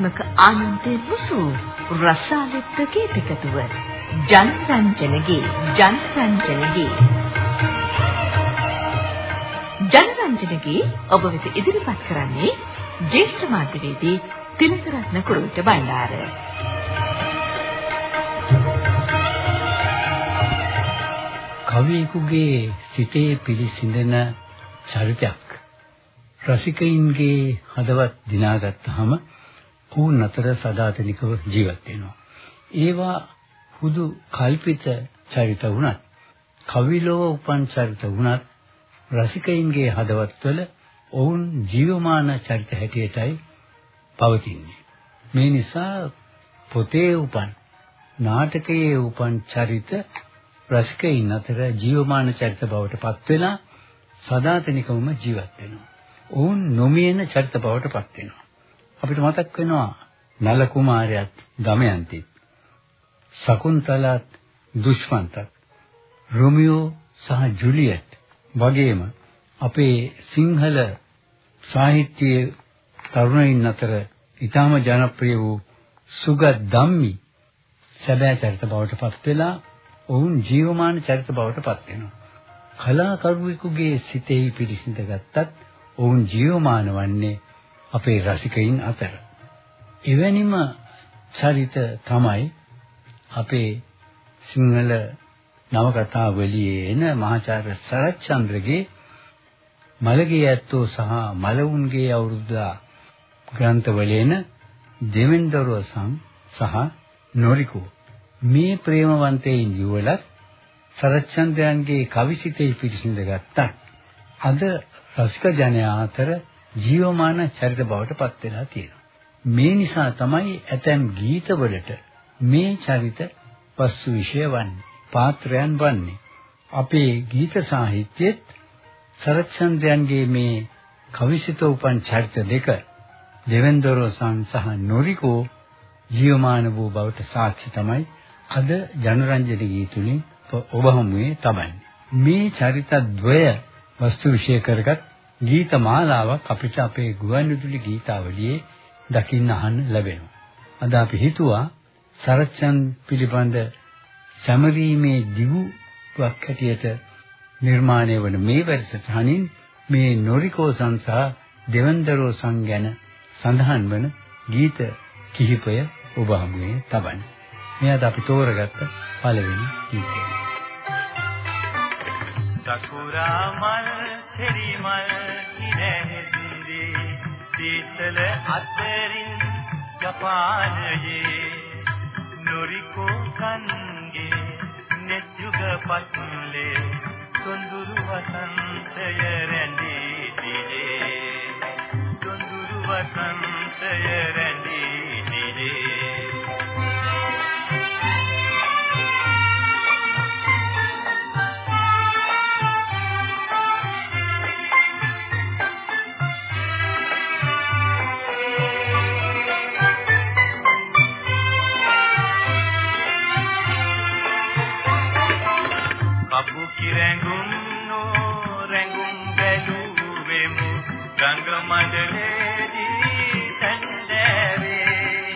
සෞන්දර්යාත්මක ආනන්දේ මුසු රසාලිත් ගීතකතුව ජනරංජනගේ ජනරංජනගේ. ජනරංජනගේ ඔබ වෙත ඉදිරිපත් කරන්නේ ජේෂ්ඨ මාධ්‍යවේදී තිලකරත්න කුරුවිට බණ්ඩාර. කවියෙකුගේ සිතේ පිළිසිඳන චරිතයක්. රසිකයින්ගේ හදවත් දිනාගත්තාම ඔවුන් අතර සදාතනිකව ජීවත් වෙනවා. ඒවා හුදු කල්පිත චරිත වුණත් කවිලෝ උපන් චරිත වුණත් රසිකයින්ගේ හදවත්වල ඔවුන් ජීවමාන චරිත හැටියටයි පවතින්නේ. මේ නිසා පොතේ උපන් නාටකයේ උපන් චරිත රසිකයින් අතර ජීවමාන චරිත බවට පත් වෙලා සදාතනිකවම ජීවත් වෙනවා. ඔවුන් නොමියෙන චරිත බවට පත් වෙනවා. අපිට මතක් වෙනවා නල කුමාරයාත් දමයන්තිත් ශකුන්තලත් දුෂ්මන්තත් රොමියෝ සහ ජුලියට් වගේම අපේ සිංහල සාහිත්‍යයේ තරුණයින් අතර ඊටම ජනප්‍රිය වූ සුගත් ධම්මි සැබෑ චරිත බවට පත් වෙලා ඔවුන් ජීවමාන චරිත බවට පත් වෙනවා. කලාකරුවෙකුගේ සිතෙහි පිරිසිඳ ගත්තත් ඔවුන් ජීවමාන වන්නේ අපේ රසිකයින් අතර. එවැනිම චරිත තමයි අපේ සිංහල නවකතාවලියේ එන මහාචාර්ය සරච්චන්ද්‍රගේ මලගේ ඇත්තෝ සහ මලවුන්ගේ අවුරුද්දා ග්‍රන්ථවල එන දෙවෙන්දරෝසම් සහ නොරිකෝ මේ ප්‍රේමවන්තයින් යුවලත් සරච්චන්ද්‍රයන්ගේ කවිසිතේ පිරිසිඳ ගත්තත් අද රසික ජනයා අතර ජීවමාන චරිත බවට පත් වෙලා තියෙනවා. මේ නිසා තමයි ඇතැම් ගීතවලට මේ චරිත වස්තු විෂය වන්නේ, පාත්‍රයන් වන්නේ. අපේ ගීත සාහිත්‍යයේත් සරච්චන්ද්‍රයන්ගේ මේ කවිසිත උපන් චරිත දෙක දෙවෙන්දරෝසන් සහ නොරිකෝ ජීවමාන වූ බවට සාක්ෂි තමයි අද ජනරන්ජන ගීතුලින් ඔබ හමුවේ තබන්නේ. මේ චරිත ද්වය වස්තු විෂය කරගත් ගීත මාලාවක් අපිට අපේ ගුවන්විදුලි ගීතාවලියේ දකින්න අහන්න ලැබෙනවා. අද අපි හිතුවා සරච්චන් පිළිබඳ සැමරීමේ දිගුවක් හැටියට නිර්මාණය වන මේ වැඩසටහනින් මේ නොරිකෝසන් සහ දෙවන්දරෝසන් ගැන සඳහන් වන ගීත කිහිපය ඔබ හමුවේ තබන්න. මෙයාද අපි තෝරගත්ත පළවෙනි ගීතය. සකුරා මල් තෙරි මල් ඉරෙහිදී සීතල අතරින් ජපානයේ නොරිකෝ කන්ගේ නෙත්යුග පත්ලේ සොඳුරු වසන්තය රැඳී දිලේ සොඳුරු වසන්තය රැඳී කිරැඟුම් නෝ රැඟුම් බැලුවෙමු. ගංග මඩලේදී සැන්දෑවේ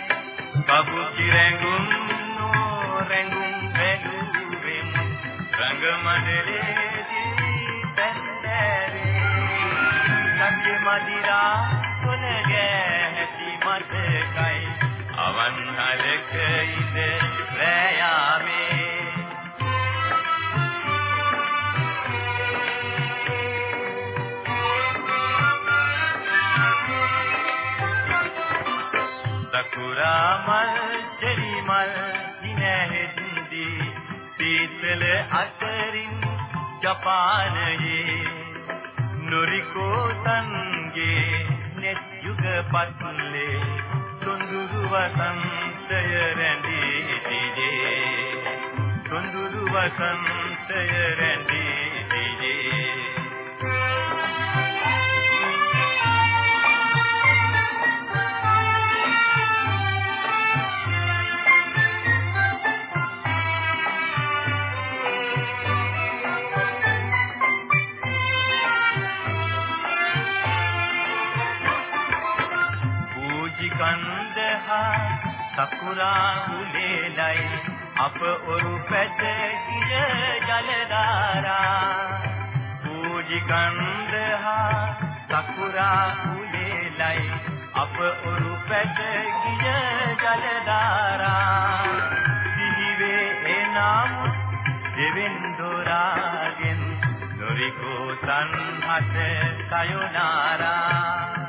කපු කිරැඟුම් නෝ රැඟුම් බැලුවෙමු. ගංග මඩලේදී සැන්දෑවේ සත්‍ය මදිරා කොන ගැහැටි මතකයි. අවන්හලක ඉඳ රැයාමේ සකුරා මල් චෙරි මල් දිනෙහිදී සීතල අතරින් ජපානයේ නොරිකෝ සංගේ net යුග පත්ලේ සොඳුරු වසන්තය රැඳී දිලේ සොඳුරු වසන්තය රැඳී සකුරා උලේලයි අප ඔරු පැත ගිය ජලධාරා පූජි කන්ද හා සකුරා උලේලයි අප ඔරු පැත ගිය ජලධාරා සිහිවේ එනම් දෙවෙන්දොරාගෙන් නොරිකෝ සංහත සයුනාරා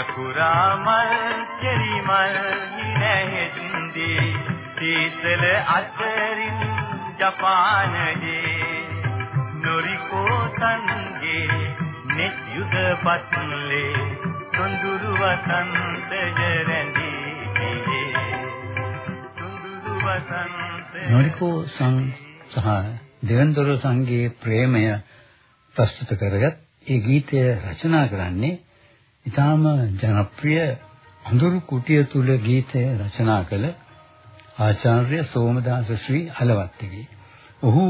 සකුරා මල් චෙරි මල් හිනැහෙද්දී සීතල අතරින් ජපානයේ නොරිකෝ සංගේ නෙත් යුද පත්ලේ සොඳුරු වසන්ත ජරඳී සොඳුරු වසන්ත නොරිකෝ සං සහ දෙවන්දොර සංගේ ප්‍රේමය ප්‍රස්තුත කරගත් ඒ ගීතය රචනා කරන්නේ ඊටාම ජනප්‍රිය අඳුරු කුටිය තුල ගීතය රචනා කළ ආචාර්ය සෝමදාස ශ්‍රී අලවත්තිගේ. ඔහු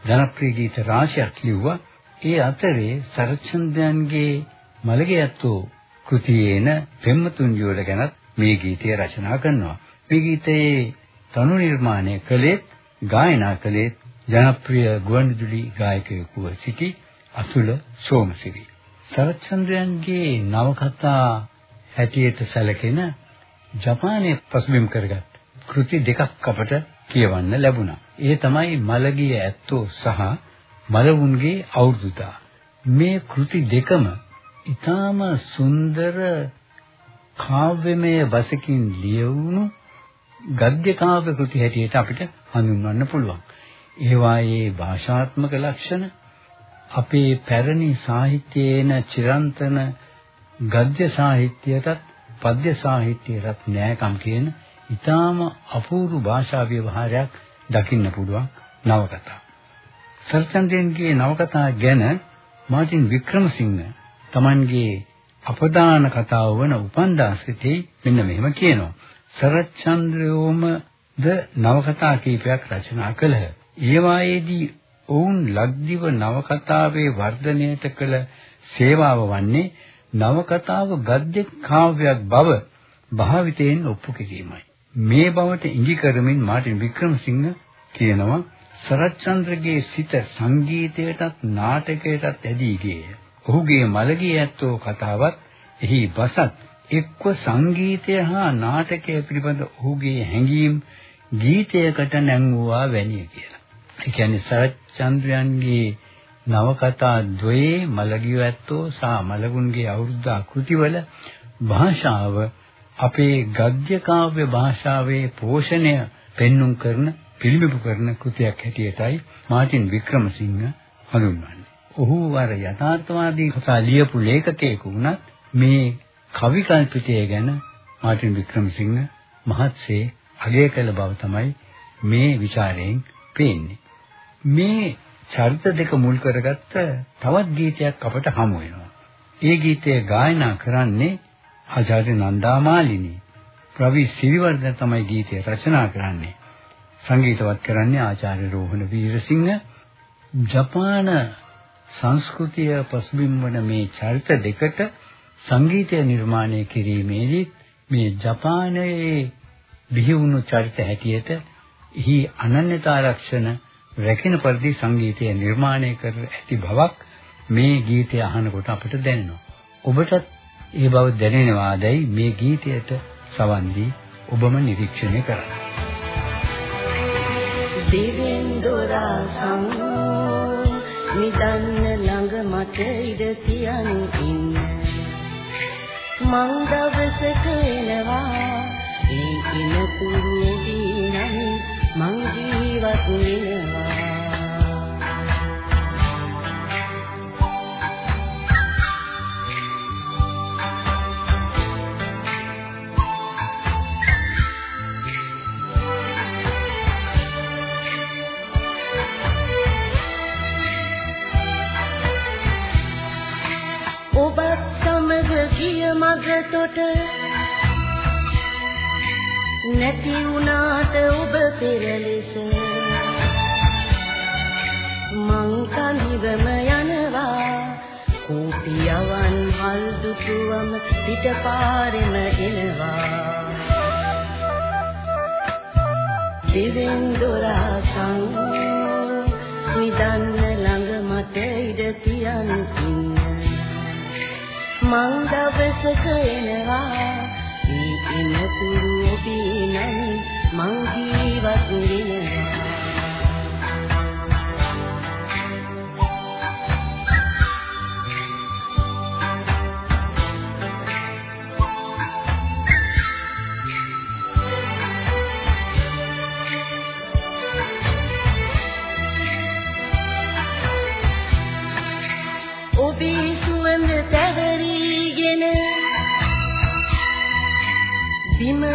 ජනප්‍රිය ගීත රාශියක් ලිව්වා. ඒ අතරේ සරච්චන්දයන්ගේ මලගේ ඇත්තෝ කෘතියේන පෙම්මතුන් යෝල ගැනත් මේ ගීතය රචනා කරනවා. මේ ගීතයේ තනු නිර්මාණය කළේත් ගායනා කළේත් ජනප්‍රිය ගුවන්විදුලි ගායකයෙකු සිටි අතුල සෝමසිරි. සරච්චන්ද්‍රයන්ගේ නවකතා හැටියට සැලකෙන ජපානයේ පසුබිම් කරගත් කෘති දෙකක් අපට කියවන්න ලැබුණා. ඒ තමයි මලගිය ඇත්තෝ සහ මලවුන්ගේ අවුරුදුදා. මේ කෘති දෙකම ඊටාම සුන්දර කාව්‍යමය බසකින් ලියවුණු ගද්‍ය කාව්‍ය කෘති හැටියට අපිට හඳුන්වන්න පුළුවන්. ඒවායේ භාෂාත්මක ලක්ෂණ අපේ පැරණි සාහිත්‍යයේන චිරන්තන ගද්‍ය සාහිත්‍යයටත් පද්‍ය සාහිත්‍යයටත් න්‍යායකම් කියන ඊටාම අපූර්ව භාෂා ව්‍යවහාරයක් දකින්න පුළුවන් නවකතා. සර්චන්දෙන්ගේ නවකතා ගැන මාටින් වික්‍රමසිංහ Tamanගේ අපදාන කතාව වන උපන්දාසිතේ මෙන්න මෙහෙම කියනවා. සරච්චන්ද්‍රයෝම ද නවකතා කීපයක් රචනා කළහ. ඒවායේදී ඔවුන් ලක්දිව නවකතාවේ වර්ධනයට කළ සේවාව වන්නේ නවකතාව ගද්‍ය කාව්‍යයක් බව භාවිතයෙන් ඔප්පු කිරීමයි. මේ බවට ඉඟි කරමින් මාටින් වික්‍රමසිංහ කියනවා සරච්චන්ද්‍රගේ සිත සංගීතයටත් නාටකයටත් ඇදී ගියේය. ඔහුගේ මළගිය ඇත්තෝ කතාවත් එහි බසත් එක්ව සංගීතය හා නාටකය පිළිබඳ ඔහුගේ හැඟීම් ගීතයකට නැංවුවා වැනිය කියලා. ඒ කියන්නේ සරච්චන්ද්‍රයන්ගේ නවකතා ද්වයේ මලගිය ඇත්තෝ සහ මලගුන්ගේ අවුරුද්ද කෘතිවල භාෂාව අපේ ගද්‍ය කාව්‍ය භාෂාවේ පෝෂණය පෙන්눔 කරන පිළිඹු කරන කෘතියක් හැටියටයි මාටින් වික්‍රමසිංහ හඳුන්වන්නේ. ඔහු වර යථාර්ථවාදී කතා ලියපු ලේඛකයෙකු වුණත් මේ කවි කල්පිතය ගැන මාටින් වික්‍රමසිංහ මහත්සේ අගය කළ බව තමයි මේ ਵਿਚාරයෙන් පේන්නේ. මේ චරිත දෙක මුල් කරගත්ත තවත් ගීතයක් අපට හමු වෙනවා. ඒ ගීතය ගායනා කරන්නේ ආචාර්ය නන්දාමාලිනී. රවි සිරිවර්ධන තමයි ගීතය රචනා කරන්නේ. සංගීතවත් කරන්නේ ආචාර්ය රෝහණ වීරසිංහ. ජපාන සංස්කෘතිය පසුබිම් වන මේ චරිත දෙකට සංගීතය නිර්මාණය කිරීමේදී මේ ජපානයේ බිහි වුණු චරිත හැටියට එහි අනන්‍යතා ලක්ෂණ රැකෙන පරිදි සංගීතය නිර්මාණය කර ඇති බවක් මේ ගීතය අහනකොට අපට දැනෙනවා. ඔබටත් ඒ බව දැනෙනවාදයි මේ ගීතයට සවන් දී ඔබම නිරීක්ෂණය කරන්න. දිවෙන් දොරා සං නිදන්න ළඟ මට ඉඩ තියන් ඉන්න මං දවසක එනවා ඒ කිනතුරුදී නම් මං ජීවත් වෙනවා. මගතොට නැති වුණාට ඔබ පෙරලෙස මං කනිවම යනවා. කූපියවන් හල් දුටුවම පිටපාරෙම එනවා. දිවෙන් දොරසන් නිදන්න ළඟ මට ඉඩ තියන් මං දවසක එනවා. ඊ ඉන තුරු ඔබේ නම් මං ජීවත් වෙනවා.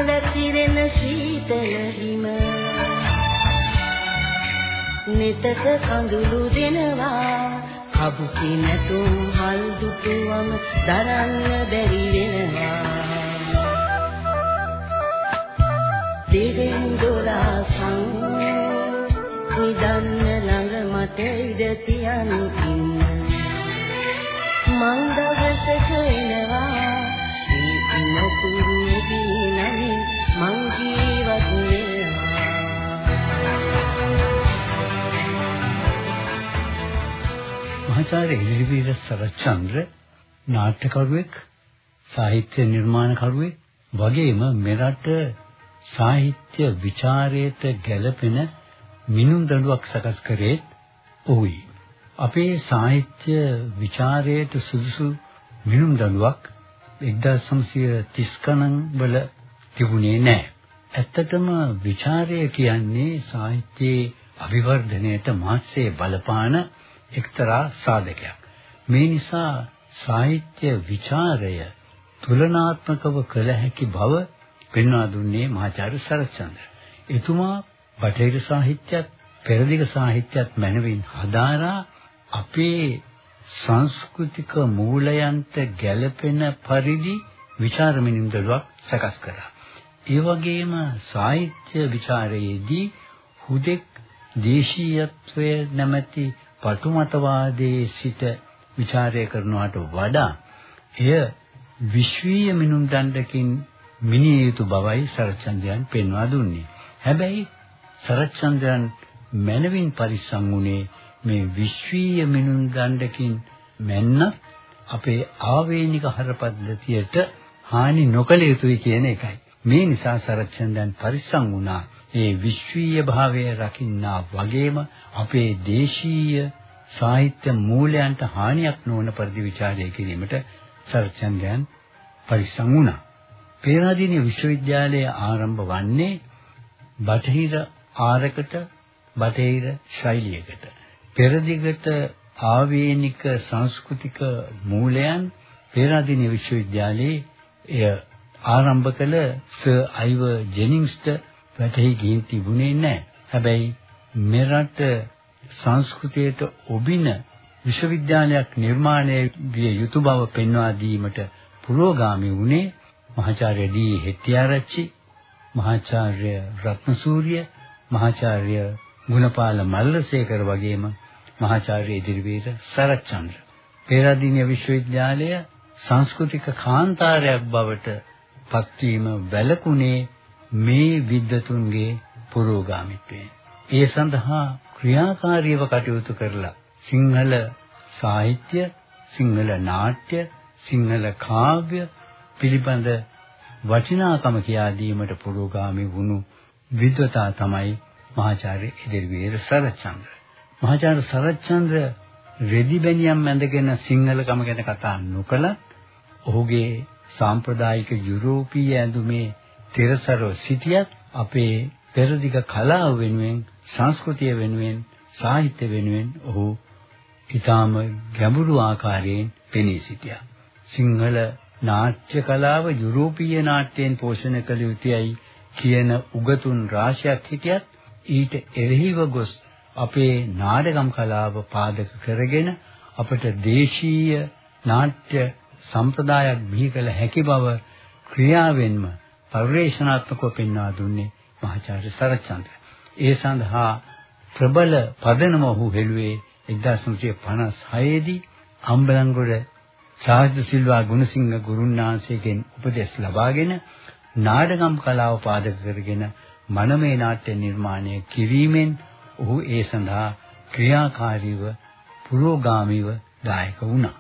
වැතිරෙන සීතල හිම. නිතක කඳුළු දෙනවා. කබුකි නැතුම් හල් දුටුවම දරන්න බැරි වෙනවා. දෙවෙන් දොලාසන් නිදන්න ළඟ මට ඉඩ තියන් ඉන්න. මං දවසක එනවා ඊ නොදී නම් මං ජීවත් වෙනවා මහාචාර්ය ඉලිවීර සරච්චන්ද්‍ර නාට්‍යකරුවෙක් සාහිත්‍ය නිර්මාණකරුවෙක් වගේම මෙරට සාහිත්‍ය ਵਿਚාරයට ගැළපෙන මිනුම් දඬුවක් සකස් කරේ ඔහුයි. අපේ සාහිත්‍ය ਵਿਚාරයට සුදුසු මිනුම් දඬුවක් 1930 ගණන් වල තිබුණේ නැහැ. ඇත්තටම ਵਿਚාරය කියන්නේ සාහිත්‍යයේ අභිවර්ධනයට මාත්‍සේ බලපාන එක්තරා සාධකයක්. මේ නිසා සාහිත්‍ය ਵਿਚාරය තුලනාත්මකව කළ හැකි බව පෙන්වා දුන්නේ මහාචාර්ය සරච්චන්ද්‍ර. එතුමා බටහිර සාහිත්‍යයත් පෙරදිග සාහිත්‍යයත් මැනවින් හදාරා අපේ සංස්කෘතික මූලයන්ට ගැළපෙන පරිදි විචාරමිනින් දළුවක් සකස් කරා. ඒ වගේම සාහිත්‍ය ਵਿਚාරයේදී හුදෙක් දේශීයත්වය නැමැති පටුමතවාදයේ සිට ਵਿਚාරය කරනවට වඩා එය විශ්වීය මිනුම් දණ්ඩකින් මිනිය යුතු බවයි සරච්චන්ද්‍රයන් පෙන්වා දුන්නේ. හැබැයි සරච්චන්ද්‍රයන් මනවින් පරිස්සම් වුණේ මේ විශ්වීය මිනුම් දණ්ඩකින් මැන්න අපේ ආවේනික හරපද්ධතියට හානි නොකළ යුතුයි කියන එකයි. මේ නිසා සරච්චන්දන් පරිස්සම් වුණා. ඒ විශ්වීය භාවය රකින්නා වගේම අපේ දේශීය සාහිත්‍ය මූලයන්ට හානියක් නොවන පරිදි ਵਿਚාරය කිරීමට සරච්චන්දයන් පරිස්සම් වුණා. පේරාදීන විශ්වවිද්‍යාලය ආරම්භ වන්නේ බටහිර ආරකට බටහිර ශෛලියකට. පෙරදිගට ආවේනික සංස්කෘතික මූලයන් පේරාදීන විශ්වවිද්‍යාලයේ එය ආරම්භ කළ සර් අයිවර් ජෙනින්ස්ට වැටහි ගින් තිබුණේ නැහැ. හැබැයි මෙරට සංස්කෘතියට ඔබින විශ්වවිද්‍යාලයක් නිර්මාණය විය යුතු බව පෙන්වා දීමට පුරෝගාමී වුණේ මහාචාර්ය ඩී හෙට්ටිආරච්චි, මහාචාර්ය රත්නසූරිය, මහාචාර්ය ගුණපාල මල්ලසේකර වගේම මහාචාර්ය ඉදිරිවීර සරච්චන්ද්‍ර. පේරාදීනිය විශ්වවිද්‍යාලය සංස්කෘතික කාන්තාරයක් බවට පත්වීම වැළකුණේ මේ විද්වතුන්ගේ පුරෝගාමිත්වයෙන්. ඒ සඳහා ක්‍රියාකාරීව කටයුතු කරලා සිංහල සාහිත්‍ය, සිංහල නාට්‍ය, සිංහල කාව්‍ය පිළිබඳ වටිනාකම කියා දීමට පුරෝගාමී වුණු විද්වතා තමයි මහාචාර්ය ඉදිරිවීර සරච්චන්ද්‍ර. මහාචාර්ය සරච්චන්ද්‍ර රෙදි බැනියම් ඇඳගෙන සිංහලකම ගැන කතා නොකලත් ඔහුගේ සාම්ප්‍රදායික යුරෝපීය ඇඳුමේ තිරසරව සිටියත් අපේ පෙරදිග කලාව වෙනුවෙන් සංස්කෘතිය වෙනුවෙන් සාහිත්‍ය වෙනුවෙන් ඔහු ඊටාම ගැඹුරු ආකාරයෙන් පෙනී සිටියා. සිංහල නාට්‍ය කලාව යුරෝපීය නාට්‍යයෙන් පෝෂණය කළ යුතුයයි කියන උගතුන් රාශියක් හිටියත් ඊට එරෙහිව ගොස් අපේ නාටකම් කලාව පාදක කරගෙන අපට දේශීය නාට්‍ය සම්ප්‍රදායක් බිහි කළ හැකි බව ක්‍රියාවෙන්ම පරිවේශනාත්මකව පෙන්වා දුන්නේ මහාචාර්ය සරච්චන්ද්‍ර. ඒ සඳහා ප්‍රබල පදනම ඔහු හෙළුවේ 1956 දී අම්බලන්ගොඩ සාහිත්‍ය සිල්වා ගුණසිංහ ගුරුන්වහන්සේගෙන් උපදෙස් ලබාගෙන නාටකම් කලාව පාදක කරගෙන මනමේ නාට්‍ය නිර්මාණය කිරීමෙන් ඔහු ඒ සඳහා ක්‍රියාකාරීව පුරෝගාමීව දායක වුණා.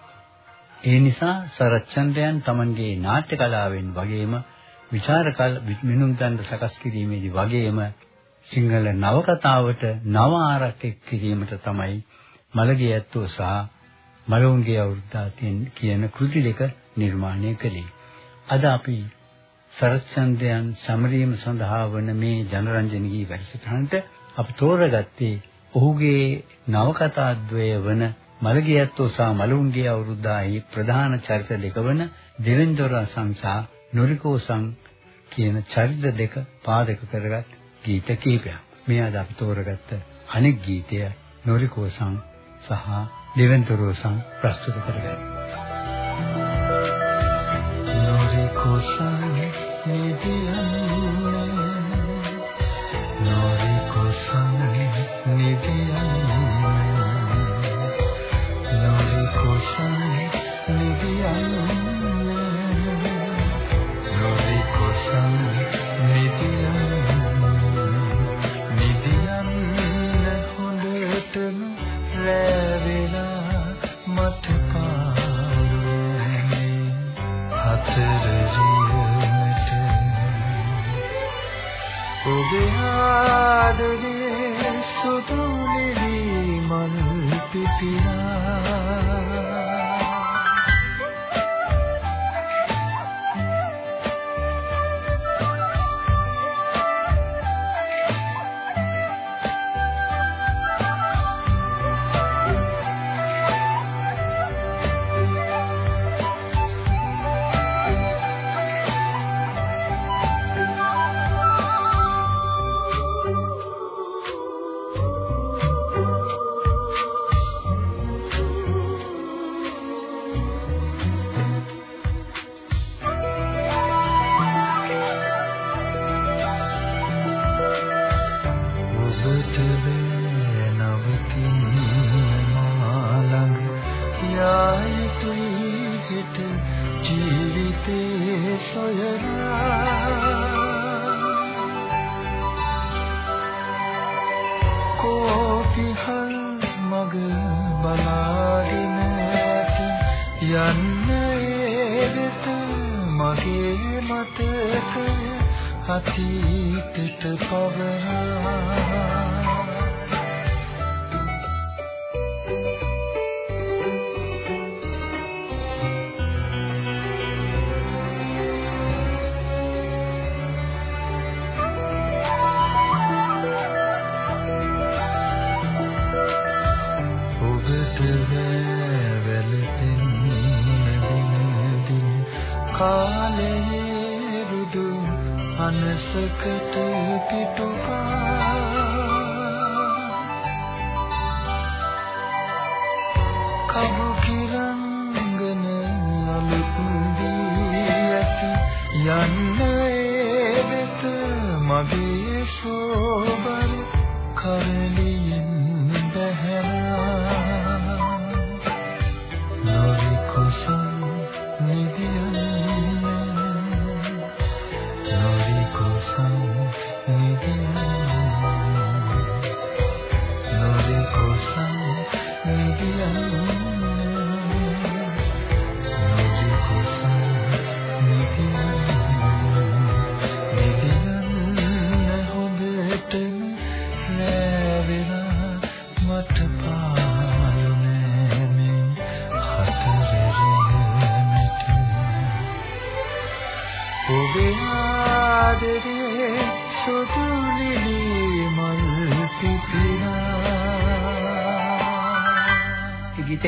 ඒ නිසා සරච්චන්ද්‍රයන් Tamanගේ නාට්‍ය කලාවෙන් වගේම විචාරකල් මිනුම් දණ්ඩ සකස් කිරීමේදී වගේම සිංහල නවකතාවට නව ආරක්ෂක කිරීමට තමයි මලගේ ඇත්තෝ සහ මලවුන්ගේ අවුරුද්දාතින් කියන කෘති දෙක නිර්මාණය කළේ. අද අපි සරච්චන්ද්‍රයන් සමරීම සඳහා වන මේ ජනරන්ජනගේ වැඩසටහනට අපි තෝරගත්තේ ඔහුගේ නවකතාද්වය වන මලගියත්තෝ සහ මලුන්ගේ අවුරුද්දාහි ප්‍රධාන චරිත දෙක වන දෙවෙන්දොර සංසා නොරිකෝසං කියන චරිත දෙක පාදක කරගත් ගීත කීපයක්. මේ අද අපි තෝරගත්ත අනෙක් ගීතය නොරිකෝසං සහ දෙවෙන්දොරසං ප්‍රස්තුත කරගන්න. නොරිකෝසං නිදියන්නේ ආදරේ සුදු නිලි මල් පිපිලා මනසකට පිටුපා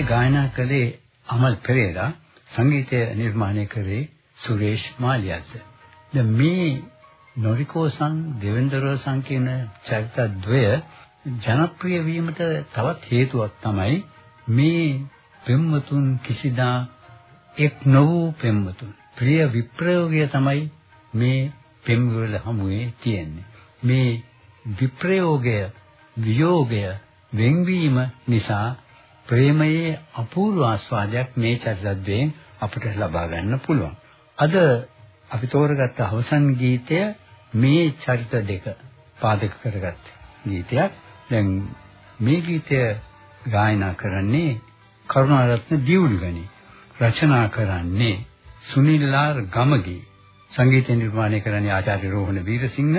ගායනා කළේ අමල් පෙරේරා සංගීතය නිර්මාණය කරේ සුරේෂ් මාලියද්ද. දැන් මේ නොරිකෝසන් දෙවෙන්දරෝසන් කියන චරිතද්වය ජනප්‍රිය වීමට තවත් හේතුවක් තමයි මේ පෙම්වතුන් කිසිදා එක් නොවූ පෙම්වතුන්. ප්‍රිය විප්‍රයෝගය තමයි මේ පෙම්වල හමුවේ තියෙන්නේ. මේ විප්‍රයෝගය වියෝගය වෙන්වීම නිසා ප්‍රේමයේ අපූර්ව ආස්වාදයක් මේ චරිතද්වයෙන් අපිට ලබා ගන්න පුළුවන්. අද අපි තෝරගත්ත අවසන් ගීතය මේ චරිත දෙක පාදක කරගත් ගීතයක්. දැන් මේ ගීතය ගායනා කරන්නේ කරුණාරත්න දියුණුගනි. රචනා කරන්නේ සුනිල් ආර් ගමගේ. සංගීත නිර්මාණය කරන්නේ ආචාර්ය රෝහණ වීරසිංහ.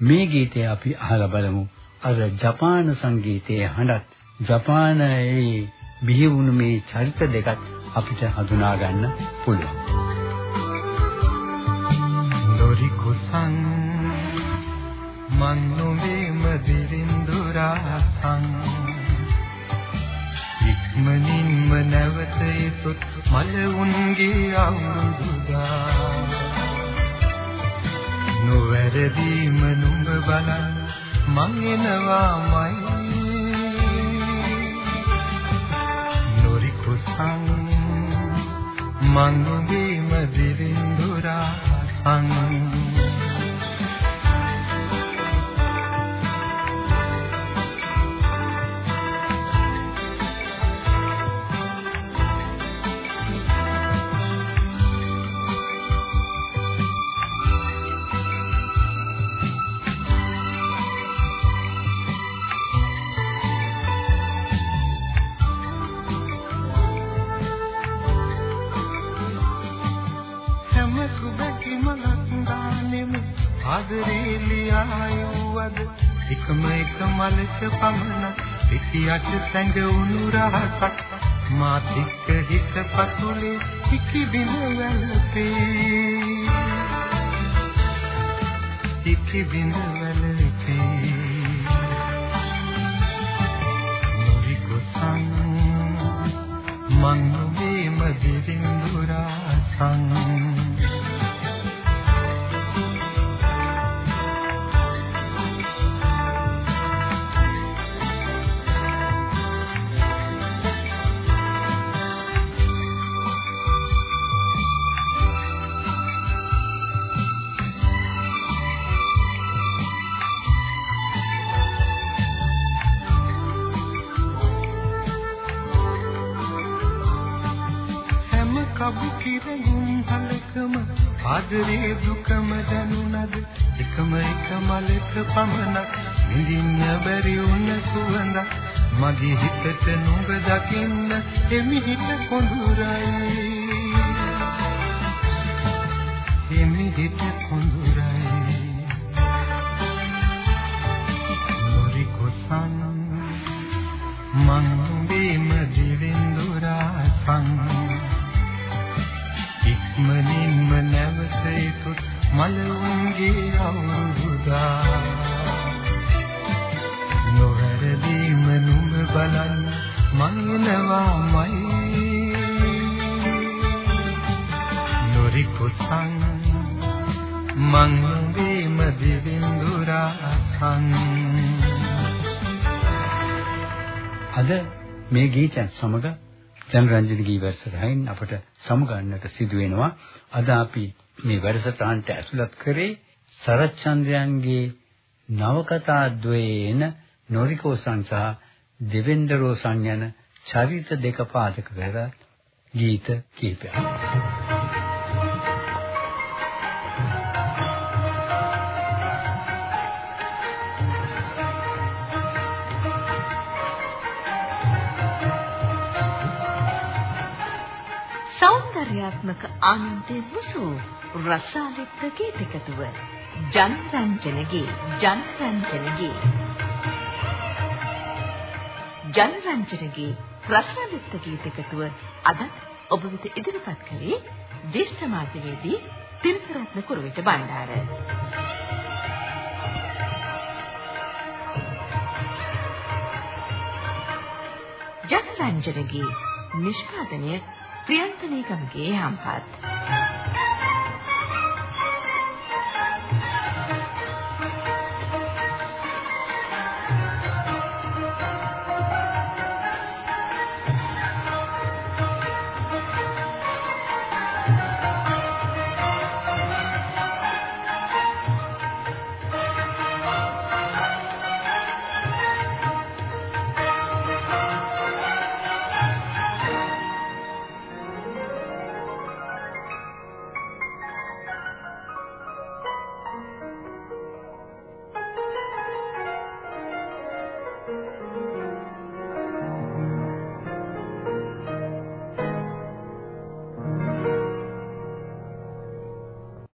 මේ ගීතය අපි අහලා බලමු. අර ජපාන සංගීතයේ හඬත් ජපානයේ බිහි වුණු මේ චරිත දෙකත් අපිට හඳුනා ගන්න පුළුවන්. දොරි කුසං මන් නොවේ මදිරින්දුරාසං ඉක්මනින්ම නැවත ඉතුත් මල උන්ගේ අවුරුදුදා නොවැරදීම නුඹ බලන්න මං එනවාමයි නොරි මං නුඹේ මදිරින්දුරා එකම එක මලක පමණ පිටියට සැඟවුණු රහසක්. මා තික්ක හිත පතුලේ කිකි බින වැළපේ කිකි බින වැළපේ මුරි කුසං මං නුඹේ මදිරින්දුරා ආදරේ දුකම දැනුණද එකම එක මලක පමණක් නිදින්න බැරි වුණ සුවඳ මගේ හිතට නුඹ දකින්න එමිහිට කොඳුරයි. මේ ගීතයන් සමග ජනරන්ජන ගීවස්සරහින් අපට සමගන්නට සිදු වෙනවා. අද අපි මේ වැඩසටහනට ඇසුලත් කරේ සරච්චන්ද්‍රයන්ගේ නවකතා ද්වයේන නොරිකෝසන් සහ දෙවෙන්දරෝසන් යන චරිත දෙක පාදක කර ගීත කීපයක්. සෞන්දර්යාත්මක ආනන්දේ මුසු රසාලිත් ගීතකතුව ජනරංජනගේ ජනරංජනගේ. ජනරංජනගේ රසාලිත් ගීතකතුව අද ඔබ වෙත ඉදිරිපත් කළේ ජේෂ්ඨ මාධ්‍යවේදී තිලකරත්න කුරුවිට බණ්ඩාර. ජනරංජනගේ නිෂ්පාදනය ප්‍රියන්තනීකමගේ හම්පත්